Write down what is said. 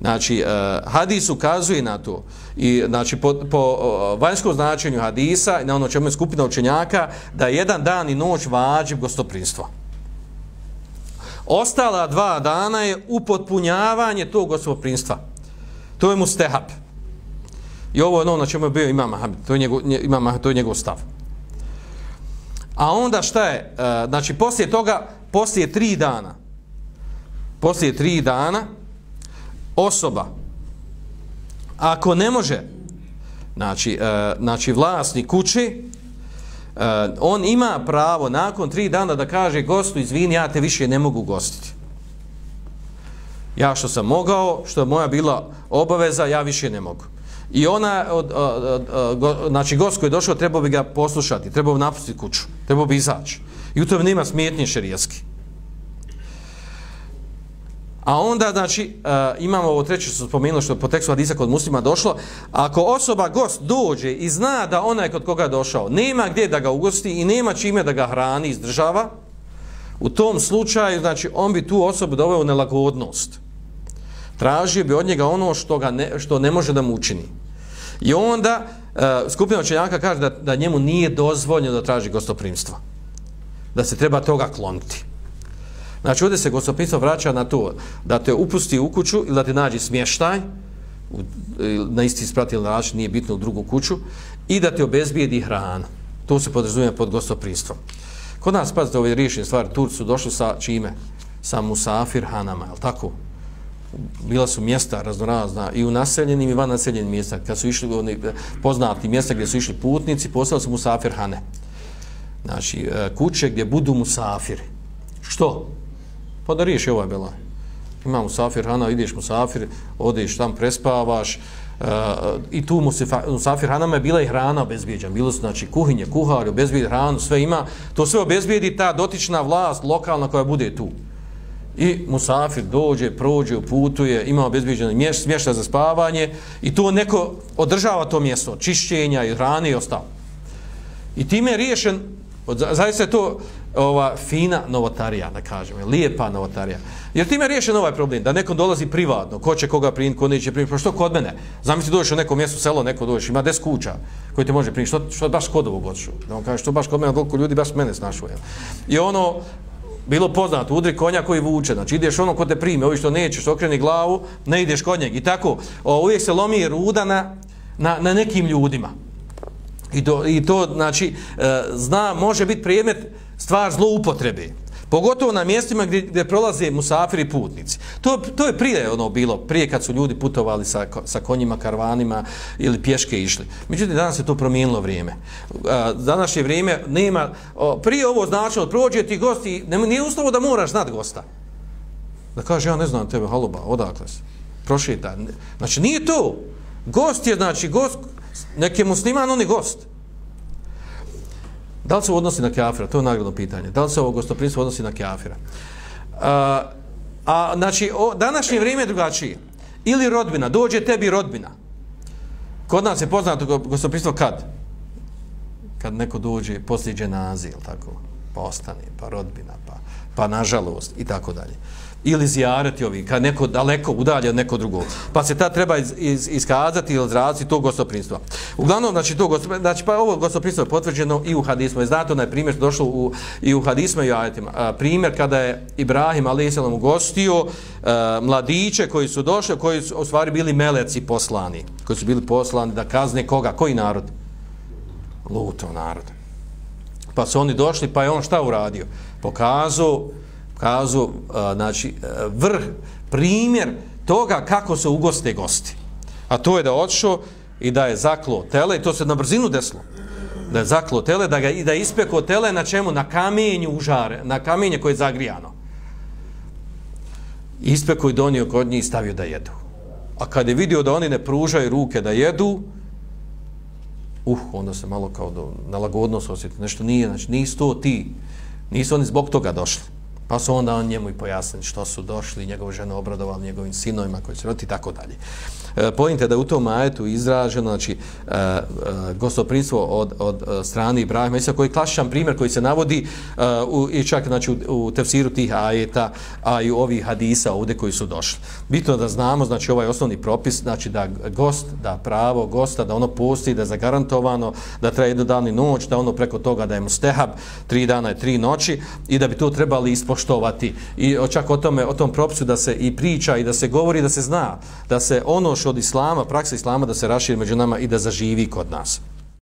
Znači, eh, hadis ukazuje na to i znači po, po eh, vanjskom značenju hadisa i na ono čemu je skupina učenjaka da je jedan dan i noć vađib gostoprinstva. Ostala dva dana je upotpunjavanje tog gostoprinstva. To je mu stehab. I ovo je ono na čemu je bio imam Ahmed. To je njegov, imam, to je njegov stav. A onda šta je? Eh, znači, poslije toga, poslije tri dana, poslije tri dana, osoba, ako ne može, znači, e, znači vlasnik kući, e, on ima pravo nakon tri dana da kaže gostu, izvini, ja te više ne mogu gostiti. Ja što sam mogao, što je moja bila obaveza, ja više ne mogu. I ona, od, od, od, od, znači gost koji je došao, trebao bi ga poslušati, trebao bi napustiti kuću, trebao bi izaći. I u tome nema smijetnje šerijaski. A onda, znači, uh, imamo ovo treće što spomenuo, što je po tekstu Hadisa kod muslima došlo, ako osoba, gost, dođe i zna da ona kod koga je došao, nema gdje da ga ugosti i nema čime da ga hrani, izdržava, u tom slučaju, znači, on bi tu osobu doveo u nelagodnost. Tražio bi od njega ono što, ga ne, što ne može da mu učini. I onda uh, skupina učenjaka kaže da, da njemu nije dozvoljeno da traži gostoprimstvo. Da se treba toga kloniti. Znači, ovdje se gostoprimstvo vraća na to da te upusti u kuću ili da te nađi smještaj, u, na isti ispratil način, nije bitno u drugu kuću, i da te obezbijedi hrana. To se podrazumije pod gostoprimstvom. Kod nas, pazite, ove riješene stvari, Turci su došli sa čime? Sa musafir hanama, je tako? bila su mjesta raznorazna i u naseljenim i van naseljenim mjesta. Kad su išli oni poznati mjesta gdje su išli putnici, postali su musafir hane. Znači, e, kuće gdje budu musafiri. Što? Pa da riješi ovaj belaj. Ima musafir hana, ideš musafir, odeš tam, prespavaš. Uh, I tu musafir hanama je bila i hrana obezbijeđena. Bilo su, znači, kuhinje, kuhar, obezbijedi hranu, sve ima. To sve obezbijedi ta dotična vlast lokalna koja bude tu. I musafir dođe, prođe, putuje, ima obezbiđeno smješta za spavanje i to neko održava to mjesto, čišćenja i hrane i ostalo. I time je riješen, zaista je to ova fina novotarija, da kažem, lijepa novotarija. Jer time je riješen ovaj problem, da neko dolazi privatno, ko će koga primiti, ko neće primiti, pa što kod mene? Zamisli dođeš u neko mjesto, selo, neko dođeš, ima des kuća koji te može primiti, što, što baš kod ovog odšu? Da on kaže, što baš kod mene, toliko ljudi baš mene snašu. I ono, bilo poznato, udri konja koji vuče, znači ideš ono ko te prime, ovi što nećeš, okreni glavu, ne ideš kod njeg i tako, o, uvijek se lomi ruda na, na, na nekim ljudima. I do, I to znači, e, zna, može biti predmet stvar zloupotrebe. Pogotovo na mjestima gdje, gdje prolaze musafiri putnici. To, to je prije ono bilo, prije kad su ljudi putovali sa, sa konjima, karvanima ili pješke išli. Međutim, danas je to promijenilo vrijeme. Današnje vrijeme nema, prije ovo značilo, prođe ti gosti, ne, nije uslovo da moraš znat gosta. Da kaže, ja ne znam tebe, haluba, odakle se? Prošita. Znači, nije to. Gost je, znači, gost, neki musliman, on je gost. Da li se odnosi na kafira? To je nagradno pitanje. Da li se ovo gostoprinstvo odnosi na kafira? A, a znači, o, današnje vrijeme je drugačije. Ili rodbina, dođe tebi rodbina. Kod nas je poznato gostoprinstvo kad? Kad neko dođe, poslije nazil, tako, pa ostane, pa rodbina, pa, pa nažalost, i tako dalje ili zijarati ovi, kad neko daleko udalje od neko drugo. Pa se ta treba iz, iz, iskazati ili izraziti to gostoprinstvo. Uglavnom, znači, to gostoprinstvo, znači, pa ovo gostoprinstvo je potvrđeno i u hadismu. Je znate, onaj primjer došlo u, i u hadismu i u ajetima. A, primjer kada je Ibrahim a.s. ugostio a, mladiće koji su došli, koji su u stvari bili meleci poslani, koji su bili poslani da kazne koga? Koji narod? Luto narod. Pa su oni došli, pa je on šta uradio? Pokazao kazu, znači, e, vrh, primjer toga kako se ugoste gosti. A to je da odšao i da je zaklo tele, i to se na brzinu deslo, da je zaklo tele, da, ga, i da je ispeko tele na čemu? Na kamenju užare, na kamenje koje je zagrijano. Ispeko i donio kod njih i stavio da jedu. A kad je vidio da oni ne pružaju ruke da jedu, uh, onda se malo kao do, nalagodnost osjeti. Nešto nije, znači nisu to ti, nisu oni zbog toga došli Pa su onda on njemu i pojasnili što su došli, njegovu ženu obradovali njegovim sinovima koji su roti i tako dalje. E, pojente da u tom ajetu izraženo, znači, e, e, gostoprinstvo od, od e, strane Ibrahima, mislim koji je klasičan primjer koji se navodi e, u, i čak znači, u, u tefsiru tih ajeta, a i u ovih hadisa ovdje koji su došli. Bitno da znamo, znači, ovaj osnovni propis, znači da gost, da pravo gosta, da ono postoji, da je zagarantovano, da traje jednu dan i noć, da ono preko toga da je mustehab, tri dana i tri noći i da bi to trebali ispoštovati. I čak o tome, o tom propisu da se i priča i da se govori, da se zna, da se ono što od islama, praksa islama da se raširi među nama i da zaživi kod nas.